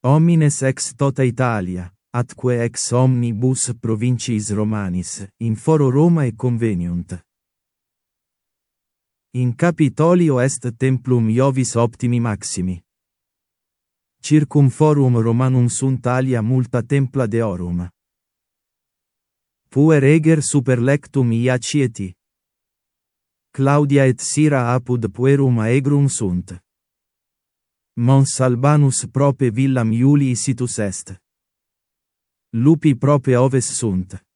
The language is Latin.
Homines ex tota Italia, atque ex omnibus provinciis Romanis, in foro Romae conveniunt. In Capitolio est templum Iovis optimi maximi. Circum forum Romanum sunt alia multa templa deorum. Puer eger super lectum iacieti. Claudia et Sira apud puerum aegrum sunt. Mons Albanus prope villam Iulii situs est. Lupi prope oves sunt.